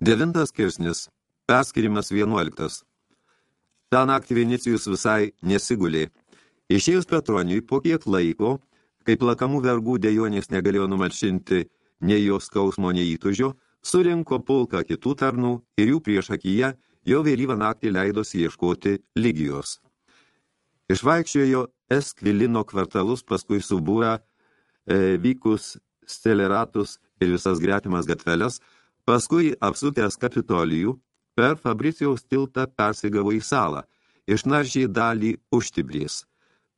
Devintas kirsnis. Perskirimas vienuoliktas. Ta naktį Vinicijus visai nesigulė. Išėjus Petroniui po kiek laiko, kai plakamų vergų dėjonės negalėjo numalšinti nei jos skausmo, nei įtužio, surinko pulką kitų tarnų ir jų prieš akiją jau vėlyvą naktį leidosi ieškoti lygijos. Išvaikščiojo Eskvilino kvartalus, paskui subūrą e, vykus steleratus ir visas gretimas gatveles, paskui apsukęs kapitolijų, per Fabricijaus tiltą persigavo į salą, išnaržiai dalį užtibrės.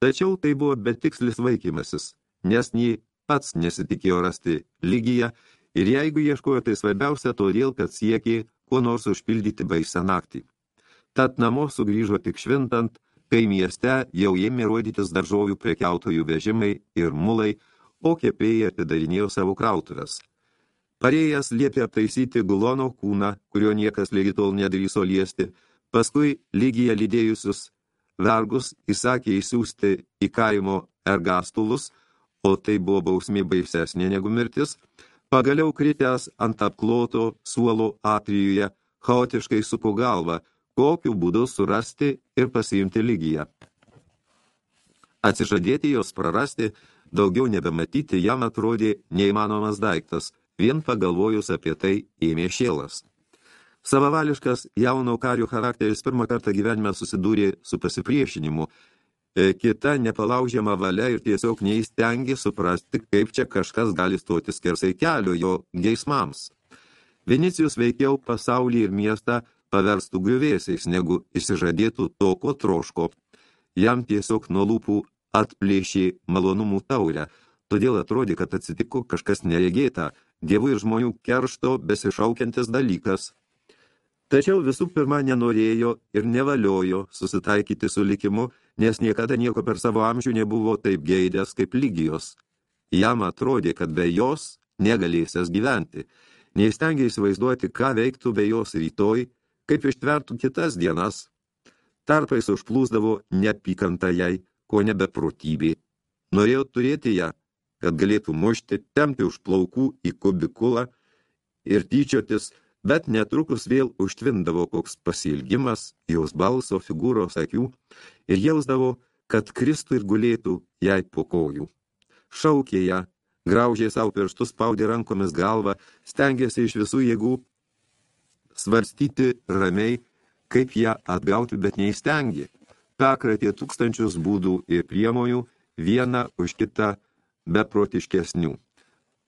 Tačiau tai buvo betikslis vaikymasis, nes nei pats nesitikėjo rasti lygiją ir jeigu ieškojo tai svarbiausia todėl, kad siekė kuo nors užpildyti baisę naktį. Tad namo sugrįžo tik švintant, kai mieste jau ėmė rodytis daržovių prekiautojų vežimai ir mulai, o kepėjai atidarinėjo savo krautuvės. Parėjęs liepė aptaisyti gulono kūną, kurio niekas lygi tol nedrįso liesti, paskui lygiją lydėjusius vergus įsakė įsiųsti į kaimo ergastulus, o tai buvo bausmė baisesnė negu mirtis, pagaliau kritęs ant apkloto suolo atrijuje, chaotiškai supo galvą, kokiu būdu surasti ir pasiimti lygiją. Atsižadėti jos prarasti – daugiau nebematyti jam atrodė neįmanomas daiktas, vien pagalvojus apie tai ėmė šėlas. Savavališkas jauno kario charakteris pirmą kartą gyvenime susidūrė su pasipriešinimu, e, kita nepalaužiama valia ir tiesiog neįstengė suprasti, kaip čia kažkas gali stoti skersai kelio jo geismams. Vinicijus veikiau pasaulį ir miestą paverstų griuvėsiais, negu išsižadėtų to, ko troško. Jam tiesiog nuo lūpų atplėšė malonumų taurę, todėl atrodė, kad atsitiko kažkas neregėta, dievų ir žmonių keršto besišaukiantis dalykas. Tačiau visų pirma nenorėjo ir nevaliojo susitaikyti su likimu, nes niekada nieko per savo amžių nebuvo taip geidęs kaip lygijos. Jam atrodė, kad be jos negalėsęs gyventi. Neįstengė įsivaizduoti, ką veiktų be jos rytoj, kaip ištvertų kitas dienas. Tarpais užplūsdavo neapykanta jai, ko nebeprotybė. Norėjo turėti ją, kad galėtų mušti, tempti už plaukų į kubikulą ir tyčiotis, bet netrukus vėl užtvindavo koks pasilgimas jos balso, figūros akių ir jausdavo, kad kristų ir gulėtų jai po kojų. Šaukė ją, graužė savo pirštus, spaudė rankomis galvą, stengėsi iš visų jėgų svarstyti ramiai, kaip ją atgauti, bet neįstengė perkratė tūkstančius būdų ir priemonių, vieną už kitą beprotiškesnių.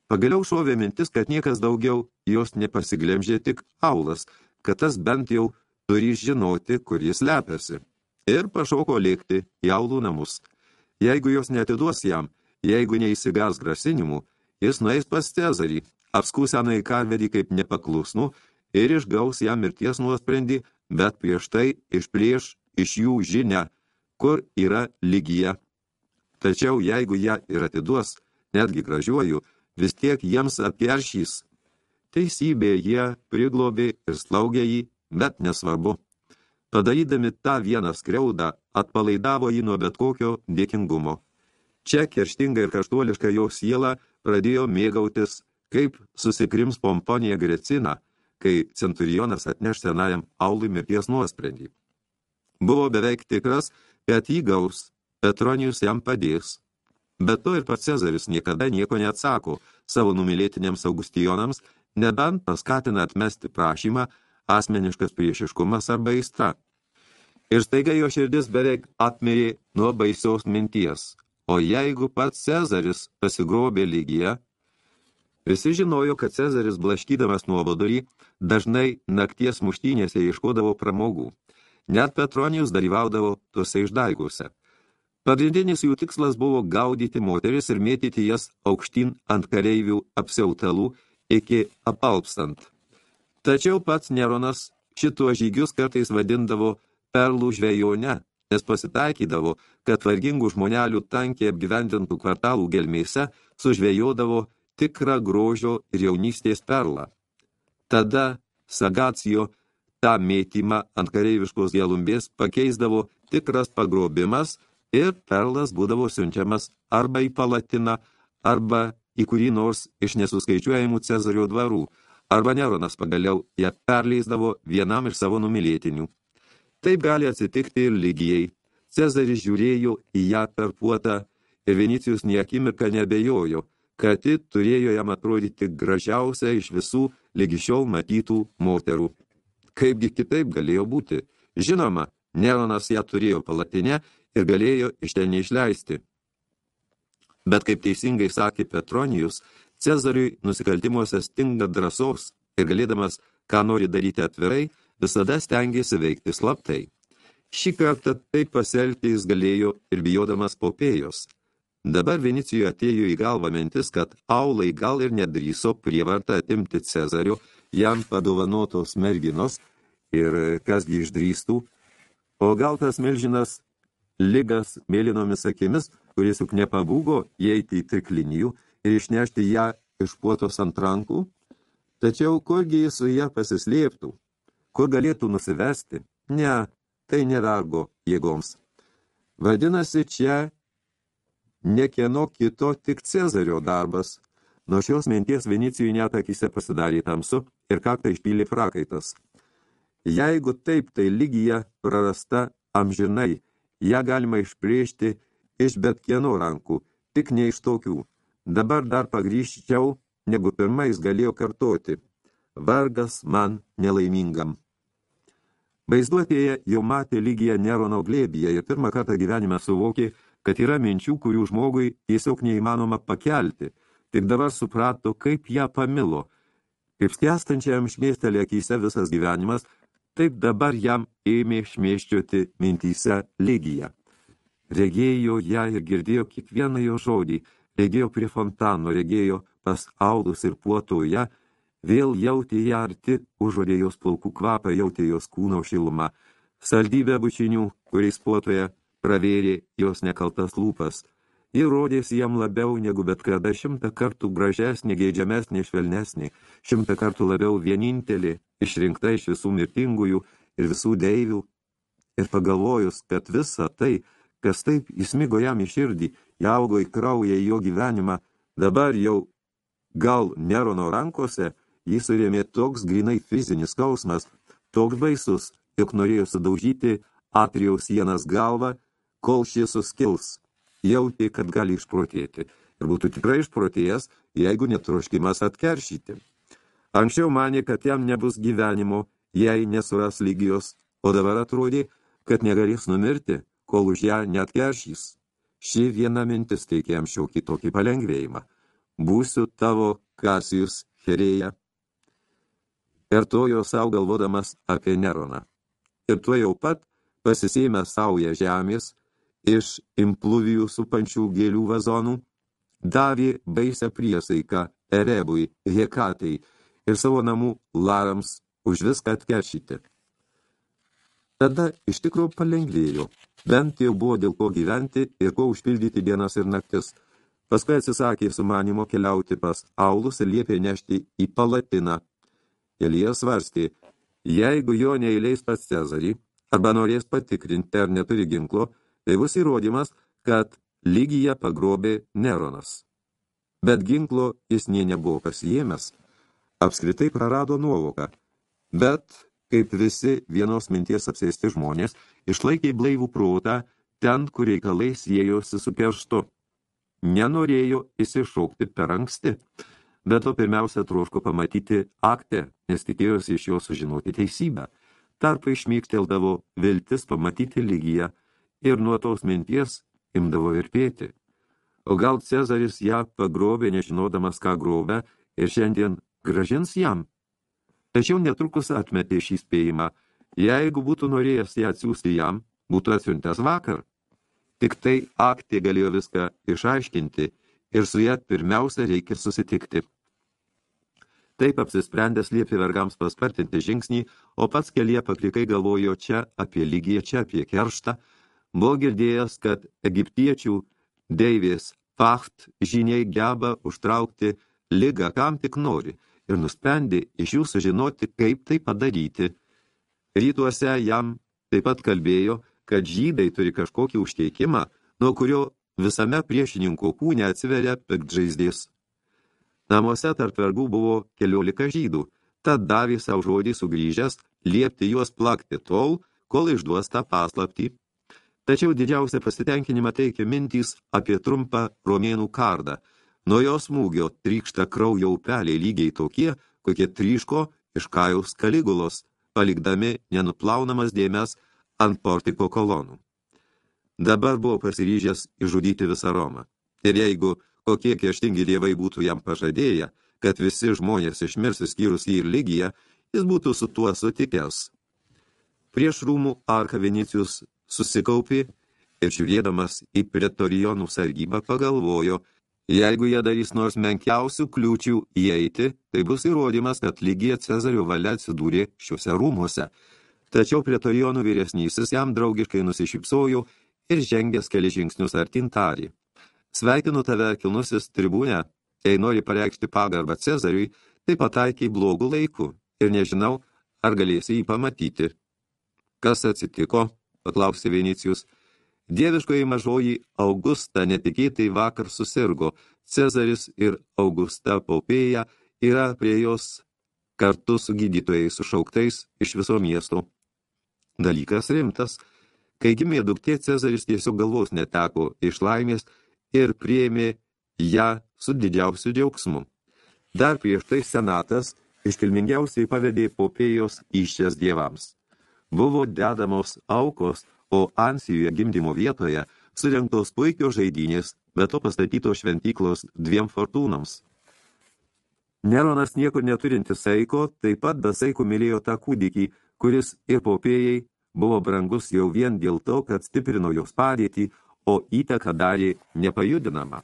Pagaliau šovė mintis, kad niekas daugiau jos nepasiglemžė tik aulas, kad tas bent jau turi žinoti, kur jis lepiasi. Ir pašauko lėkti į aulų namus. Jeigu jos netiduos jam, jeigu neįsigas grasinimų, jis nueis pas Cezarį, apskūs senai karvedį kaip nepaklusnų ir išgaus jam mirties nuosprendį, bet prieš tai išplėš iš jų žinę, kur yra lygija. Tačiau jeigu ją ir atiduos, netgi gražiuoju, vis tiek jiems atkeršys. Teisybė jie priglobė ir slaugė jį, bet nesvarbu. Padarydami tą vieną skriaudą, atpalaidavo jį nuo bet kokio dėkingumo. Čia kerštinga ir karštuoliška jo siela pradėjo mėgautis, kaip susikrims pomponija Grecina, kai centurionas atneš senajam aului mirties nuosprendį. Buvo beveik tikras, kad jį gaus, Petronijus jam padės. Bet to ir pats Cezaris niekada nieko neatsako savo numylėtiniams augustijonams, nebent paskatina atmesti prašymą asmeniškas priešiškumas arba aistra. Ir staiga jo širdis beveik atmirė nuo baisiaus minties. O jeigu pats Cezaris pasigrobė lygiją, visi žinojo, kad Cezaris blaškydamas nuobodurį dažnai nakties muštynėse ieškodavo pramogų. Net Petronijus dalyvaudavo tuose išdaigose. Pagrindinis jų tikslas buvo gaudyti moteris ir mėtyti jas aukštyn ant kareivių apsiautalų iki apalpstant. Tačiau pats Neronas šituo žygius kartais vadindavo perlų žvejone, nes pasitaikydavo, kad vargingų žmonelių tankiai apgyvendintų kvartalų gelmėse sužvejodavo tikrą grožio ir jaunystės perlą. Tada Sagacijo tą mėtymą ant kareiviškos gelumbės pakeisdavo tikras pagrobimas ir perlas būdavo siunčiamas arba į palatiną, arba į kurį nors iš nesuskaičiuojamų Cezario dvarų, arba Neronas pagaliau ją perleisdavo vienam iš savo numylėtinių. Taip gali atsitikti ir lygijai. Cezaris žiūrėjo į ją per puotą ir Vinicijus niekimirką nebejojo, kad ji turėjo jam atrodyti gražiausia iš visų lygi šiol matytų moterų. Kaipgi kitaip galėjo būti? Žinoma, Neronas ją turėjo palatinę ir galėjo iš ten neišleisti. Bet kaip teisingai sakė Petronijus, Cezariui nusikaltimuose stinga drąsos ir galėdamas, ką nori daryti atvirai, visada stengėsi veikti slaptai. Šį kartą taip pasielgti jis galėjo ir bijodamas popėjos. Dabar Venicijoje atėjo į galvą mintis, kad aulai gal ir nedryso prievartą atimti Cezario jam padovanotos merginos ir kasgi išdrįstų, o gal tas milžinas ligas mėlynomis akimis, kuris juk nepabūgo įeiti į triklinijų ir išnešti ją iš puotos ant rankų, tačiau kurgi jis su ją pasislėptų, kur galėtų nusivesti, ne, tai nevergo jėgoms. Vadinasi, čia nekieno kito, tik Cezario darbas. Nuo šios minties Vinicijui net akise pasidarė tamsu ir kaktą išpylė prakaitas. Jeigu taip, tai lygija prarasta amžinai, ją galima išplėšti iš bet kieno rankų, tik ne iš tokių. Dabar dar pagrįžčiau, negu pirmais galėjo kartoti. Vargas man nelaimingam. Vaizduotėje jau matė lygiją Nerono glėbyje ir pirmą kartą gyvenime suvokė, kad yra minčių, kurių žmogui tiesiog neįmanoma pakelti, tik dabar suprato, kaip ją pamilo. Kaip skęstančiam šmėstelė akyse visas gyvenimas, taip dabar jam ėmė šmėščioti mintyse lygiją. Regėjo ją ir girdėjo kiekvieną jo žodį, regėjo prie fontano, regėjo pas audus ir puotoje, vėl jautė ją arti, užuodė jos plaukų kvapą, jautė jos kūno šilumą, saldybę bučinių, kuriais puotoje pravėrė jos nekaltas lūpas. Ji rodėsi jam labiau negu bet kada šimtą kartų gražesnė, geidžiamesnė, švelnesnė, šimtą kartų labiau vienintelė, išrinkta iš visų mirtingųjų ir visų deivių. Ir pagalvojus, kad visa tai, kas taip įsmigo jam į širdį, jaugo į kraują į jo gyvenimą, dabar jau gal Nerono rankose, jį surėmė toks grinai fizinis skausmas, toks baisus, jog norėjo sudaužyti atrijaus sienas galvą kol šis suskils, jautė, kad gali išprotėti ir būtų tikrai išprotėjęs, jeigu netroškimas atkeršyti. Anksčiau manė, kad jam nebus gyvenimo, jei nesuras lygijos, o dabar atrodė, kad negalės numirti, kol už ją neatkeršys. Ši viena mintis teikė jam šiaukį tokį palengvėjimą. Būsiu tavo Kasijus Herėja. Ir to jo savo galvodamas apie Neroną. Ir tuo jau pat pasisėmė saują žemės, iš impluvijų supančių gėlių vazonų, davė baisę priesaiką Erebui, Hekatai ir savo namų larams už viską atkeršyti. Tada iš tikrųjų palengvėjo, bent jau buvo dėl ko gyventi ir ko užpildyti dienas ir naktis. Paskui atsisakė sumanimo keliauti pas aulus ir liepė nešti į palatiną. Elijas svarstė, jeigu jo neįleis pas Cezarį, arba norės patikrinti, ar neturi ginklo, Tai bus įrodymas, kad lygyje pagrobė Neronas. Bet ginklo jis nie nebuvo pasijėmęs, apskritai prarado nuovoką. Bet, kaip visi vienos minties apsėsti žmonės, išlaikė blaivų protą ten, kur reikalai siejosi su kerštu. Nenorėjo įsišaukti per anksti, bet to pirmiausia troško pamatyti aktę, nes tikėjosi iš jo sužinoti teisybę. Tarpai išmykteldavo viltis pamatyti lygiją, ir nuo tos minties imdavo virpėti. O gal Cezaris ją pagrobė, nežinodamas, ką grobė, ir šiandien gražins jam? Tačiau netrukus atmetė šį spėjimą. Jeigu būtų norėjęs ją atsiųsti jam, būtų atsiuntęs vakar. Tik tai aktė galėjo viską išaiškinti ir su ją pirmiausia reikia susitikti. Taip apsisprendęs liepė vergams paspartinti žingsnį, o pats kelyje paklikai galvojo čia apie lygiją, čia apie kerštą, Buvo girdėjęs, kad egiptiečių deivės Facht žiniai geba užtraukti ligą, kam tik nori, ir nusprendė iš jų sužinoti, kaip tai padaryti. Rytuose jam taip pat kalbėjo, kad žydai turi kažkokį užkeikimą, nuo kurio visame priešininko kūne atsiveria piktžaizdės. Namuose tarp vergų buvo keliolika žydų, tad davė savo žodį sugrįžęs liepti juos plakti tol, kol išduos tą paslaptį. Tačiau didžiausia pasitenkinimą teikia mintys apie trumpą romėnų kardą. Nuo jos smūgio trykšta kraujo upeliai lygiai tokie, kokie tryško iš kajaus kaligulos, palikdami nenuplaunamas dėmes ant portiko kolonų. Dabar buvo pasiryžęs išžudyti visą Romą. Ir jeigu kokie keštingi dievai būtų jam pažadėję, kad visi žmonės išmirs įskyrus jį ir lygiją, jis būtų su tuo sutikęs. Prieš rūmų arka Venicijus susikaupė ir žiūrėdamas į pretorijonų sargybą pagalvojo, jeigu jie darys nors menkiausių kliūčių įeiti, tai bus įrodymas, kad lygija Cezario valia atsidūrė šiuose rūmuose. Tačiau pretorijonų vyresnysis jam draugiškai nusišypsojo ir žengęs keli žingsnius artintarį. Sveikinu tave, kilnusis tribūne, jei nori pareikšti pagarbą Cezariui, tai pataikiai blogų laikų ir nežinau, ar galėsi jį pamatyti. Kas atsitiko, paklausė Venicijus. Dieviškoji mažoji Augusta netikėtai vakar susirgo. Cezaris ir Augusta Popėja yra prie jos kartu su gydytojai sušauktais iš viso miesto. Dalykas rimtas. Kai gimė duktė, Cezaris tiesiog galvos neteko iš laimės ir priėmė ją su didžiausiu džiaugsmu. Dar prieš tai senatas iškilmingiausiai pavedė popėjos iščias dievams. Buvo dedamos aukos, o Ansijoje gimdymo vietoje surengtos puikios žaidynės, bet to pastatytos šventyklos dviem fortūnoms. Neronas niekur neturintis saiko, taip pat be saiko mylėjo tą kūdikį, kuris ir popėjai buvo brangus jau vien dėl to, kad stiprino jos padėtį, o įtaka darė nepajudinamą.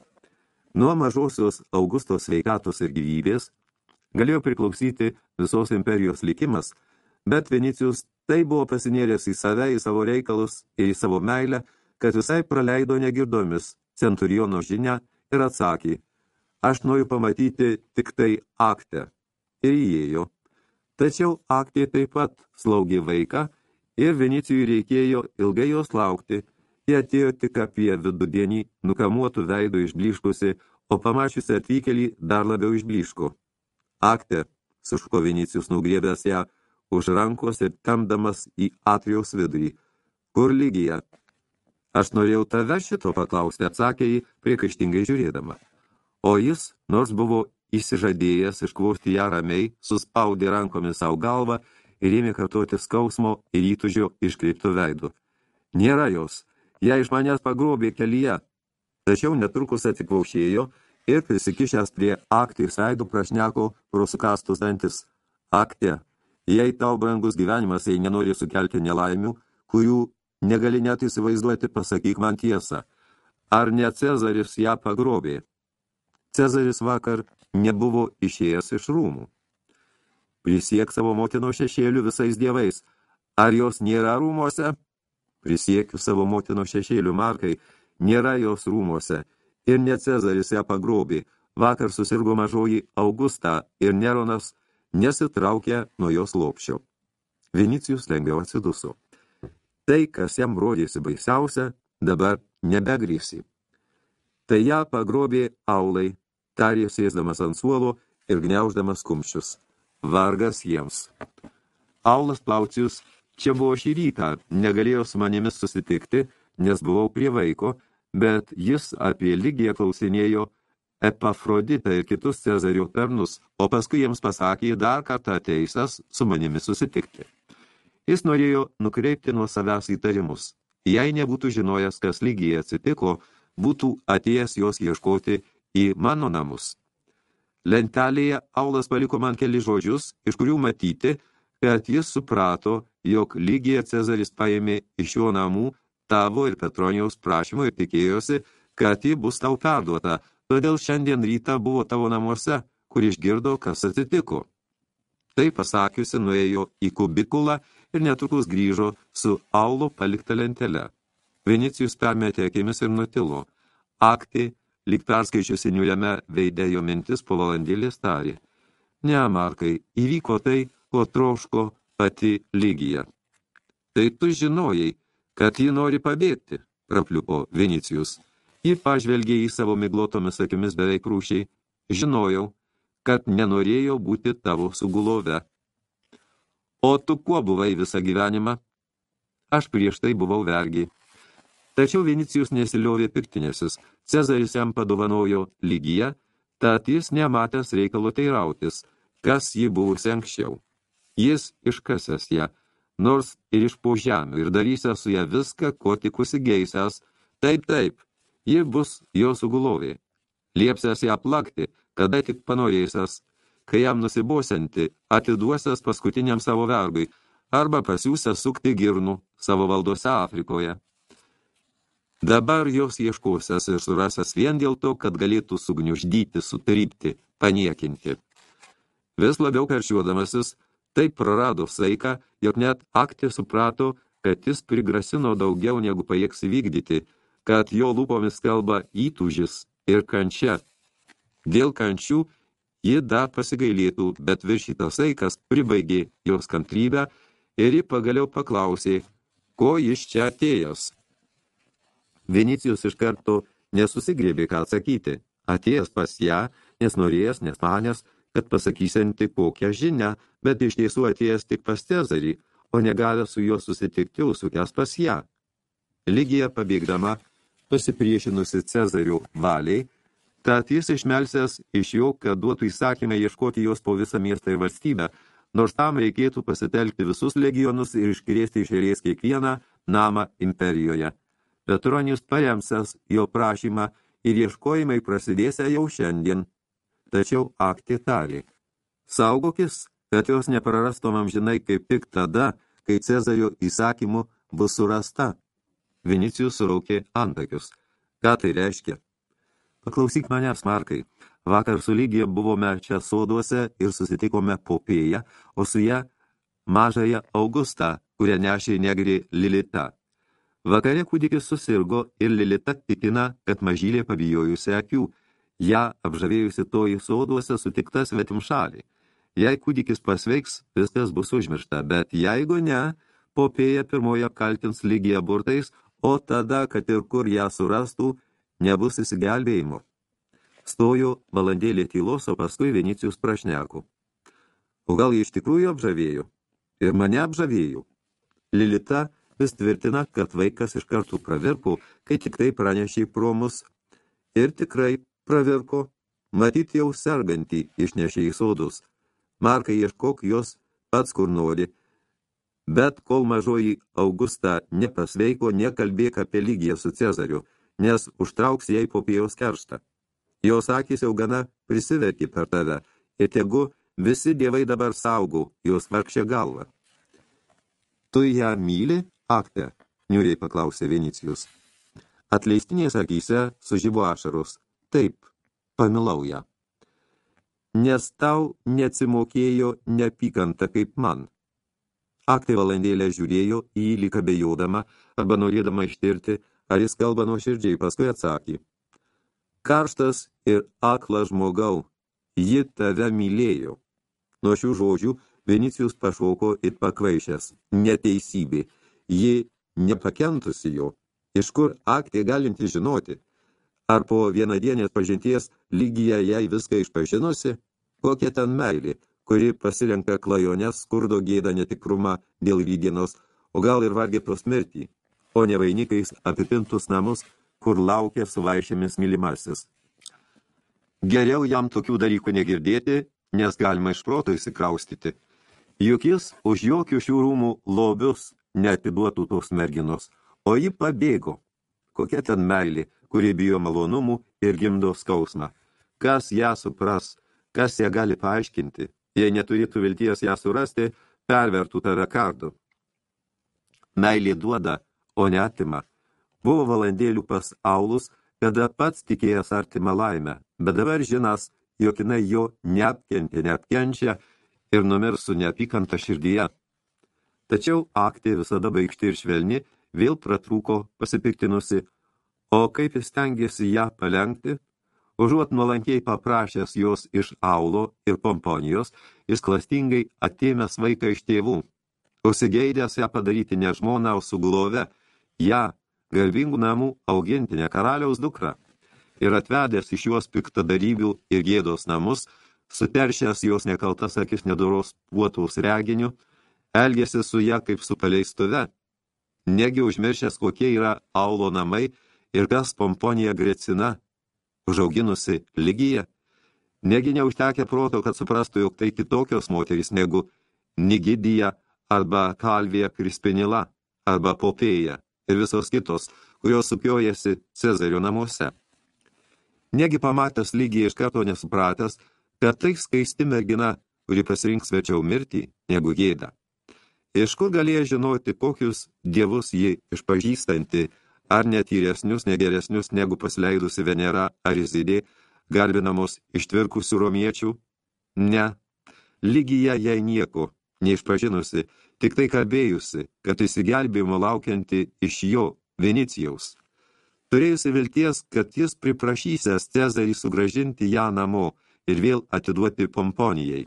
Nuo mažosios Augustos sveikatos ir gyvybės galėjo priklausyti visos imperijos likimas, bet Venicijus tai buvo pasinėręs į save, į savo reikalus ir į savo meilę, kad visai praleido negirdomis centuriono žinią ir atsakė, aš noriu pamatyti tik tai aktę. Ir įėjo. Tačiau aktė taip pat slaugė vaiką ir Venicijui reikėjo ilgai jos laukti. Jie atėjo tik apie vidudienį, nukamuotų veidų išbliškusi, o pamačiusi atvykėlį dar labiau išbliško. Aktė, sušuko Vinicijus nugriebęs ją už rankos ir temdamas į atrijaus vidurį. Kur lygija? Aš norėjau tave šito paklausti, atsakė jį priekaištingai žiūrėdama. O jis, nors buvo įsižadėjęs iškvosti ją ramiai, suspaudė rankomis savo galvą ir ėmė kartuoti skausmo ir įtužio iškreiptų veidų. Nėra jos, ją iš manęs pagrobė kelyje, tačiau netrukus atsikvaušėjo ir prisikišęs prie aktais veidų prašneko pro sukastus dantis. Aktė, jei tau brangus gyvenimas, jei nenori sukelti nelaimių, kurių negali net įsivaizduoti, pasakyk man tiesą. Ar ne Cezaris ją pagrobė? Cezaris vakar nebuvo išėjęs iš rūmų. Prisiek savo motino šešėlių visais dievais. Ar jos nėra rūmose? Prisiekiu savo motino šešėlių markai, nėra jos rūmose ir ne Cezaris ją pagrobė. Vakar susirgo mažoji Augusta ir Neronas nesitraukė nuo jos lopščio. Vinicijus lengviau atsiduso. Tai, kas jam rodėsi baisiausia, dabar nebegrįsi. Tai ją pagrobė aulai, tarė sėsdamas ant suolo ir gniauždamas kumščius. Vargas jiems. Aulas Plaucijus čia buvo šį rytą, negalėjo su manimis susitikti, nes buvau prie vaiko, bet jis apie lygiją klausinėjo Epafroditą ir kitus Cezario tarnus, o paskui jiems pasakė dar kartą ateisas su manimi susitikti. Jis norėjo nukreipti nuo savęs įtarimus. Jei nebūtų žinojęs, kas lygiai atsitiko, būtų atėjęs jos ieškoti į mano namus. Lentelėje Aulas paliko man keli žodžius, iš kurių matyti, kad jis suprato, jog lygiai Cezaris paėmė iš jo namų tavo ir Petronijaus prašymo ir tikėjosi, kad ji bus tau perduota, todėl šiandien rytą buvo tavo namuose, kur išgirdo, kas atsitiko. Tai pasakiusi nuėjo į kubikulą ir netrukus grįžo su aulo palikta lentelė. Venicijus permetė akimis ir nutilo. Aktį, lyg perskaičiusi niuliame veide jo mintis po valandėlės tarė. Ne, Markai, įvyko tai, ko troško pati lygija. Tai tu žinojai, kad ji nori pabėgti, prapliupo Vinicijus. Ji pažvelgė į savo miglotomis akimis beveik rūšiai. Žinojau, kad nenorėjo būti tavo sugulove. O tu kuo buvai visą gyvenimą? Aš prieš tai buvau vergiai. Tačiau Vinicijus nesiliovė piktinėsis. Cezaris jam padovanojo lygyje, tad jis nematęs reikalo teirautis, kas jį buvusi anksčiau. Jis iškasęs ją, nors ir iš po žemių, ir darysęs su ją viską, ko tik užsigeisęs. Taip, taip, ji bus jo sugulovė. Liepsęs ją plakti, kada tik panorėsęs, kai jam nusibosianti, atiduosęs paskutiniam savo vergui, arba pasiūsęs sukti girnų savo valdose Afrikoje. Dabar jos ieškosias ir surasas vien dėl to, kad galėtų sugniuždyti, sutrypti, paniekinti. Vis labiau karšiuodamasis, taip prarado saiką, jog net aktė suprato, kad jis prigrasino daugiau negu pajėgs vykdyti, kad jo lūpomis kalba įtūžis ir kančia. Dėl kančių ji dar pasigailėtų, bet viršytas saikas pribaigė jos kantrybę ir ji pagaliau paklausė, ko jis čia atėjęs. Vinicijus iš karto nesusigrėbė ką atsakyti. Atėjęs pas ją, nes norėjęs, nes manęs, kad pasakysianti kokią žinią, bet iš tiesų atėjęs tik pas Cezarį, o negavęs su juo susitikti, užsukęs pas ją. Lygija pabėgdama, pasipriešinusi Cezarių valiai, tad jis išmelsęs iš jo, kad duotų įsakymę ieškoti jos po visą miestą ir valstybę, nors tam reikėtų pasitelkti visus legionus ir iškrėsti iš eilės kiekvieną namą imperijoje. Petronijus paremsęs jo prašymą ir ieškojimai prasidėsia jau šiandien. Tačiau aktė tarė. Saugokis, kad jos neprarastom amžinai kaip tik tada, kai Cezario įsakymu bus surasta. Vinicijus suraukė antakius. Ką tai reiškia? Paklausyk manęs, Markai. Vakar su lygija buvome čia soduose ir susitikome popėją, o su ją mažąją Augustą, kurią nešė negri Lilita. Vakare kūdikis susirgo ir Lilita tikina, kad mažylė pabijojusi akių. Ja apžavėjusi toji soduose sutikta svetim šalį. Jei kūdikis pasveiks, viskas bus užmiršta, bet jeigu ne, popėja pirmoje kaltins lygiją burtais, o tada, kad ir kur ją surastų, nebus įsigelbėjimo. Stojo valandėlė tylos, o paskui Vinicijus prašneko. O gal jį iš tikrųjų apžavėjo? Ir mane apžavėjo. Lilita vis tvirtina, kad vaikas iš karto pravirko, kai tik tai pranešė pro mus. Ir tikrai pravirko, matyti jau sergantį išnešė į sodus. Markai ieškok jos pats kur nori. Bet kol mažoji Augusta nepasveiko, nekalbėk apie lygiją su Cezariu, nes užtrauks jai popijos kerštą. Jos akis jau gana prisiverkė per tave, ir tegu visi dievai dabar saugo jos vargšę galvą. Tu ją myli, aktė, niuriai paklausė Vinicijus. Atleistinės akyse sužybo ašaros. Taip, pamilau ją. Nes tau neatsimokėjo neapykanta kaip man. Aktė valandėlę žiūrėjo į jį lyg abejodama, arba norėdama ištirti, ar jis kalba nuoširdžiai, paskui atsakė. Karštas ir aklas žmogau, ji tave mylėjo. Nuo šių žodžių Vinicijus pašoko it pakvaišęs. Neteisybė ji nepakentusi jo, iš kur aktė galinti žinoti, ar po vienadienės pažinties lygija jai viską išpažinusi, kokia ten meilė, kuri pasirenka klajonės, skurdo gėdą netikrumą dėl rydienos, o gal ir vargėtos mirtį, o ne vainikais apipintus namus, kur laukia su vaišėmis mylimasis. Geriau jam tokių dalykų negirdėti, nes galima iš proto įsikraustyti. Juk jis už jokių šių rūmų lobius neatiduotų tos merginos, o ji pabėgo. Kokia ten meilė, kuri bijo malonumų ir gimdo skausmą. Kas ją supras, kas ją gali paaiškinti, jei neturėtų vilties ją surasti, pervertų tave kardu. Meilė duoda, o neatima. Buvo valandėlių pas Aulus, kada pats tikėjęs artimą laimę, bet dabar žinas, jog jinai jo neapkentė, neapkenčia ir numirs su neapykanta širdyje. Tačiau aktė visada baigšti ir švelni, vėl pratrūko pasipiktinusi, o kaip jis stengiasi ją palengti, užuot nuolankiai paprašęs jos iš Aulo ir Pomponijos, jis klastingai atėmęs vaiką iš tėvų, užsigeidęs ją padaryti ne žmoną, o suglove, ją, garbingų namų augintinę karaliaus dukrą, ir atvedęs iš juos piktadarybių ir gėdos namus, suteršęs jos nekaltas akis nedoros puotaus reginiu, elgėsi su ją kaip su paleistuve. Negi užmiršęs, kokie yra Aulo namai ir kas pomponija Grecina, užauginusi lygyje. Negi neužtekę proto, kad suprastų, jog tai kitokios moterys negu Nigidija arba Kalvija Krispinila arba Popėja ir visos kitos, kurios sukiojasi Cezario namuose. Negi pamatęs lygiai iš karto nesupratęs, kad tai skaisti mergina, kuri pasirinks verčiau mirtį negu gėdą. Iš kur galėjo žinoti, kokius dievus ji išpažįstanti, ar netyresnius, negeresnius negu pasileidusi Venera ar Izidė, garbinamos ištvirkusių romiečių? Ne, lygija jai nieko, neišpažinusi, tik tai kalbėjusi, kad įsigelbėjimo laukianti iš jo, Venicijaus. Turėjusi vilties, kad jis priprašysęs Cezarį sugražinti ją namo ir vėl atiduoti pomponijai.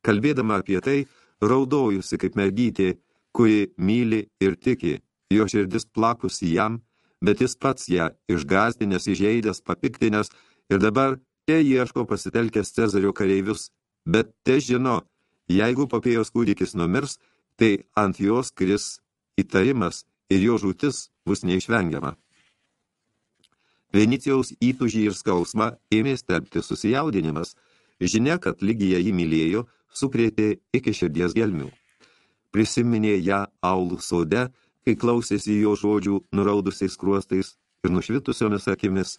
Kalbėdama apie tai, raudojusi kaip mergytė, kuri myli ir tiki, jo širdis plakusi jam, bet jis pats ją išgazdinęs, įžeidęs, papiktinęs ir dabar te ieško pasitelkęs Cezario kareivius, bet te žino, jeigu papėjos kūdikis numirs, tai ant jos kris įtarimas ir jo žūtis bus neišvengiama. Venicijaus įtužį ir skausmą ėmė stelbti susijaudinimas. Žinia, kad lygija jį mylėjo, sukrėtė iki širdies gelmių. Prisiminė ją aulų sode, kai klausėsi jo žodžių nuraudusiais kruostais ir nušvitusiomis akimis,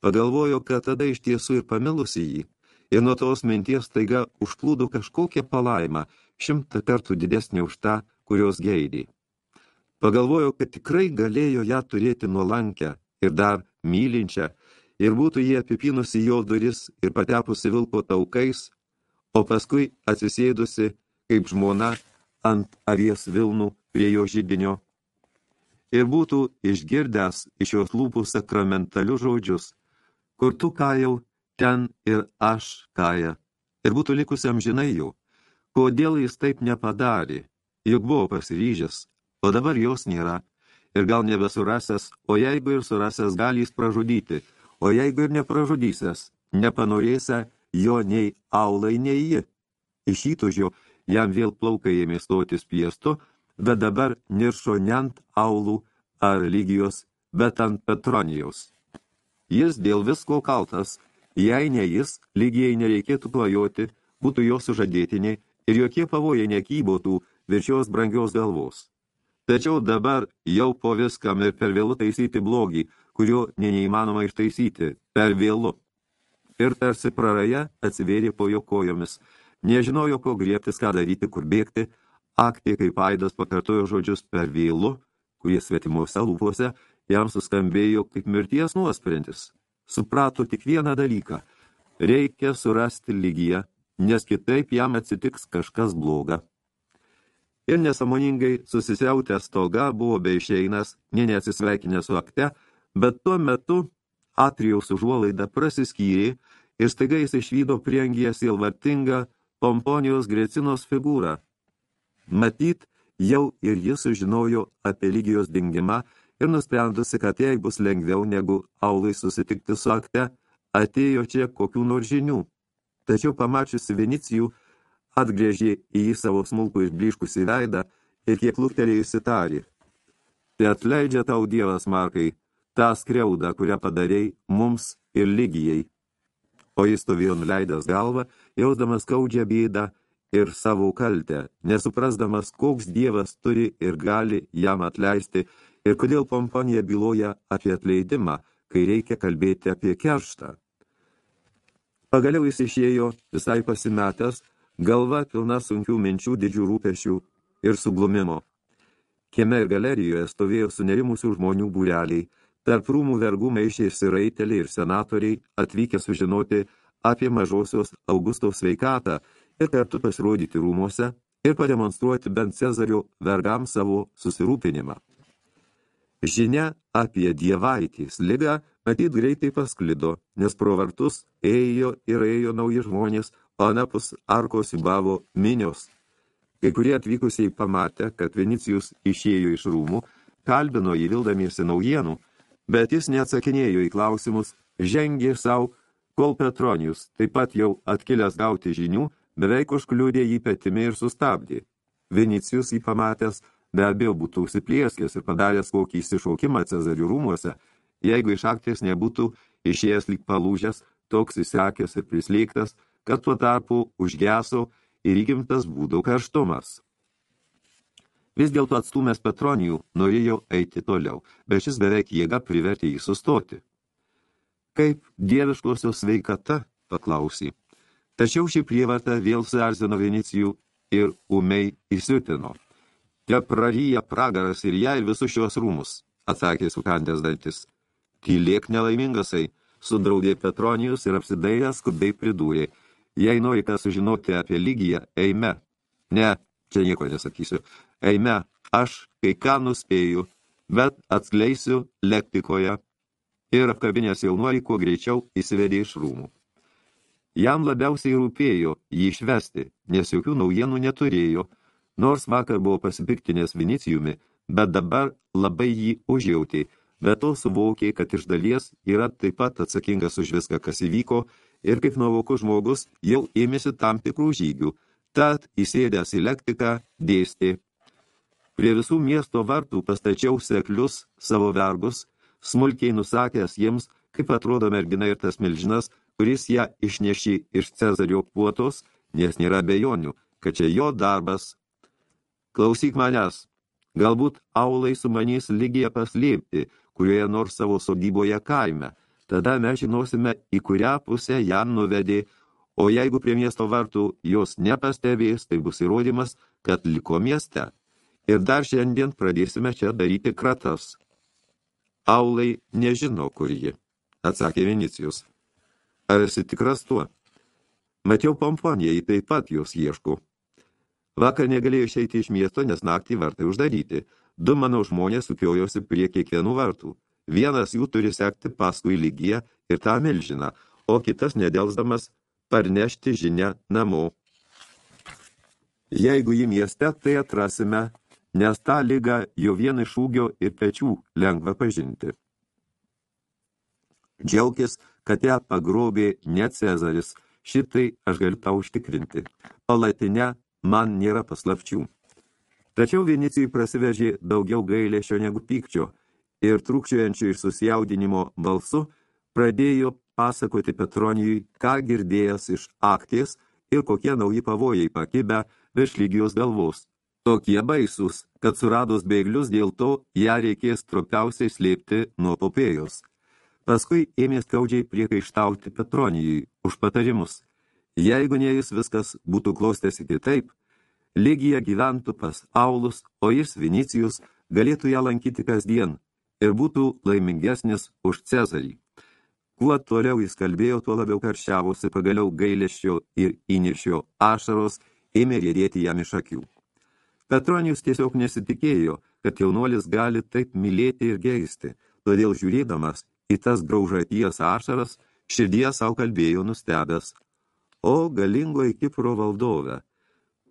pagalvojo, kad tada iš tiesų ir pamilusi jį, ir nuo tos minties taiga užplūdo kažkokią palaimą, šimtą kartų didesnė už tą, kurios geidė. Pagalvojo, kad tikrai galėjo ją turėti nuolankę ir dar mylinčią, ir būtų jie apipinusi jo duris ir patepusi vilko taukais, o paskui atsisėdusi kaip žmona ant avies vilnų prie jo žydinio. Ir būtų išgirdęs iš jos lūpų sakramentalius žodžius, kur tu kajau, ten ir aš kaja, ir būtų likusiam žinai jau, kodėl jis taip nepadarė, juk buvo pasiryžęs, o dabar jos nėra, ir gal nebesurasęs, o jeigu ir surasęs, gali jis pražudyti, o jeigu ir nepražudysęs, nepanorėsę, jo nei aulai, nei ji. Iš įtužio jam vėl plaukai ėmė stotis piestu, bet dabar niršo ne ant aulų ar lygijos, bet ant Petronijaus. Jis dėl visko kaltas, jei ne jis, lygiai nereikėtų klajoti, būtų jo sužadėtiniai ir jokie pavojai nekybotų viršios brangios galvos. Tačiau dabar jau po viskam ir per vėlu taisyti blogį, kurio neįmanoma ištaisyti, per vėlu ir tarsi praraja atsivėrė po jo kojomis. Nežinojo, ko griebtis, ką daryti, kur bėgti. Aktė, kaip aidas pakartojo žodžius per vėlu, kurie svetimuose lūpose jam suskambėjo kaip mirties nuosprendis. Suprato tik vieną dalyką. Reikia surasti lygiją, nes kitaip jam atsitiks kažkas bloga. Ir nesamoningai susisiautęs stolga buvo beišeinas, nė neatsisveikinę su akte, bet tuo metu Atrijaus užuolaida prasiskyrė ir staiga jis išvydo priengyje silvartingą pomponijos grecinos figūrą. Matyt, jau ir jis sužinojo apie lygijos dingimą ir nusprendusi, kad jai bus lengviau negu aulai susitikti su akte, atėjo čia kokių nors žinių. Tačiau pamačiusi Venicijų, atgrėžė į jį savo smulkų išbliškusį veidą ir kiek luktelėjusi tarį. Tai atleidžia tau dievas, Markai, tą skriaudą, kurią padarėjai mums ir lygijai o jis stovėjo nuleidęs galvą, jausdamas skaudžią bėdą ir savo kaltę, nesuprasdamas, koks dievas turi ir gali jam atleisti ir kodėl pomponija byloja apie atleidimą, kai reikia kalbėti apie kerštą. Pagaliau jis išėjo visai pasimetęs, galva pilna sunkių minčių, didžių rūpešių ir suglumimo. Kieme ir galerijoje stovėjo sunerimusių žmonių būreliai, Tarp rūmų vergų maišėsi raiteliai ir senatoriai atvykę sužinoti apie mažosios Augustaus sveikatą ir kartu pasirodyti rūmose ir pademonstruoti bent Cezario vergams savo susirūpinimą. Žinia apie dievaitės ligą matyt greitai pasklido, nes pro vartus ėjo ir ėjo nauji žmonės, o anapus arkos įbavo minios. Kai kurie atvykusiai pamatė, kad Venicijus išėjo iš rūmų, kalbino jį vildamiesi naujienų, bet jis neatsakinėjo į klausimus, žengė savo, kol Petronijus, taip pat jau atkilęs gauti žinių, beveik užkliūdė jį petimi ir sustabdė. Vinicijus jį pamatęs, be abejo būtų užsiplieskęs ir padaręs kokį įsišaukimą Cezarių rūmuose, jeigu iš akties nebūtų išėjęs lyg palūžęs, toks įsekęs ir prislėgtas, kad tuo tarpu užgeso ir įgimtas būdų karštumas. Vis dėlto atstumęs Petronijų norėjo eiti toliau, bet šis beveik jėga privertė jį sustoti. Kaip dieviškosios sveikata, paklausė. Tačiau šį prievartą vėl suerzino Vinicijų ir umiai įsiutino. Te praryja pragaras ir ją ir visus šios rūmus, atsakė sukandęs dantis. Tylėk nelaimingasai, sudraudė Petronijus ir apsidairęs skubiai pridūrė. Jei nori ką sužinoti apie lygiją, eime. Ne, čia nieko nesakysiu. Eime, aš kai ką nuspėju, bet atskleisiu lektikoje. Ir apkabinės jaunuolį kuo greičiau įsivedė iš rūmų. Jam labiausiai rūpėjo jį išvesti, nes jokių naujienų neturėjo, nors vakar buvo pasipiktinės Vinicijumi, bet dabar labai jį užjautė – bet to suvokė, kad iš dalies yra taip pat atsakingas už viską, kas įvyko, ir kaip nuovokus žmogus jau ėmėsi tam tikrų žygių, tad įsėdęs į lektiką dėstė. Prie visų miesto vartų pastačiau seklius savo vergus, smulkiai nusakęs jiems, kaip atrodo mergina ir tas milžinas, kuris ją išnešė iš Cezario puotos, nes nėra bejonių, kad čia jo darbas. Klausyk manęs, galbūt aulai sumanys lygiai paslėpti, kurioje nors savo sodyboje kaime. Tada mes žinosime, į kurią pusę ją nuvedė, o jeigu prie miesto vartų jos nepastebės, tai bus įrodymas, kad liko mieste. Ir dar šiandien pradėsime čia daryti kratas. Aulai nežino, kur ji, atsakė Vinicijus. Ar esi tikras tuo? Mačiau pomponijai, taip pat jos ieško. Vakar negalėjo išeiti iš miesto, nes naktį vartai uždaryti – Du mano žmonės sukiojosi prie kiekvienų vartų. Vienas jų turi sekti paskui lygiją ir tą milžiną, o kitas nedelsdamas parnešti žinę namo. Jeigu jį mieste, tai atrasime, nes tą lygą jo vien iš ūgio ir pečių lengva pažinti. Džiaukis, kad ją pagrobė ne Cezaris, šitai aš galiu tau užtikrinti. Palatine man nėra paslapčių. Tačiau Vinicijui prasivežė daugiau gailėšio negu pykčio ir trūkčiojančių iš susijaudinimo balsu pradėjo pasakoti Petronijui, ką girdėjęs iš akties ir kokie nauji pavojai pakibę virš lygijos galvos. Tokie baisus, kad suradus bėglius dėl to ją reikės tropiausiai slėpti nuo popėjos. Paskui ėmė skaudžiai priekaištauti Petronijui už patarimus. Jeigu ne jis viskas būtų klostėsi kitaip, Ligija gyventų pas Aulus, o jis Vinicijus galėtų ją lankyti kasdien ir būtų laimingesnis už Cezarį. Kuo toliau jis kalbėjo, tuo labiau karščiavosi, pagaliau gailėščio ir įniršio ašaros ėmė rėdėti jam iš akių. Petronijus tiesiog nesitikėjo, kad jaunuolis gali taip mylėti ir geisti, todėl žiūrėdamas į tas graužaties ašaras, širdyje savo kalbėjo nustebęs. O galingoji Kipro valdove,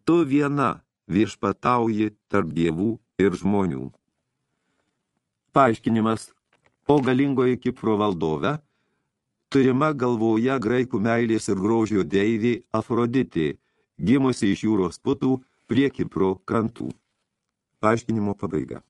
tu viena viešpatauji tarp dievų ir žmonių. Paaiškinimas, o galingoji Kipro valdove, turima galvoje graikų meilės ir grožio deivį Afroditė, gimusi iš jūros putų prie Kipro krantų. Paaiškinimo pabaiga.